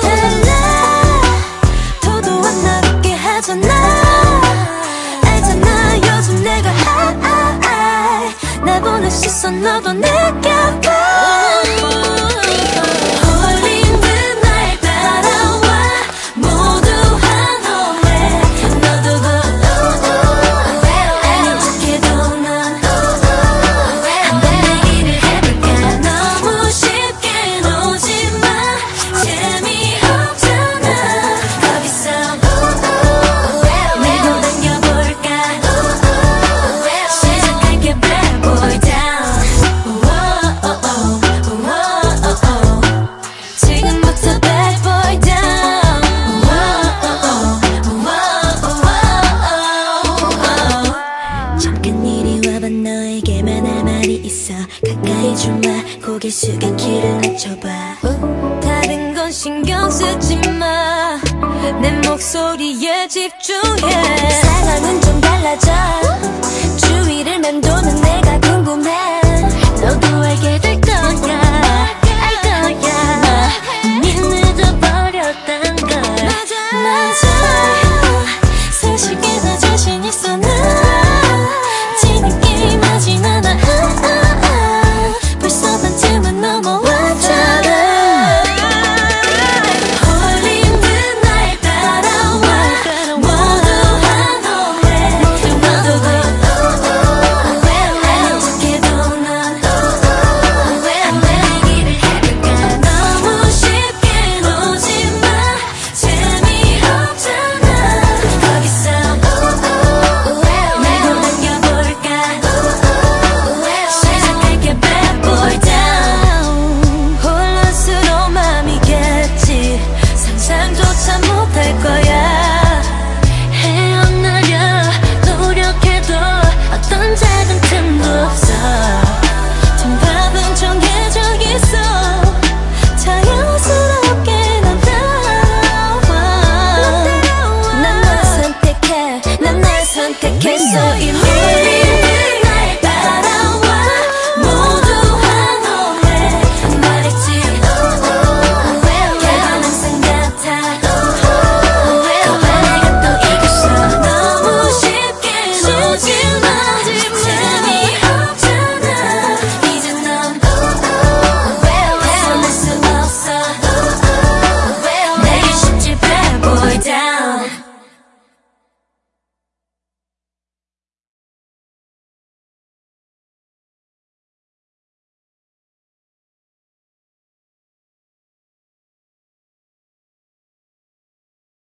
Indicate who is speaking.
Speaker 1: 달라. 도도한 나답게 하잖아. 알잖아. 요즘 내가 high 나보는 시선 너도 느껴봐 주마 고개 숙여 길을 낮춰봐. 어? 다른 건 신경 쓰지 마 내 목소리에 집중해. 사랑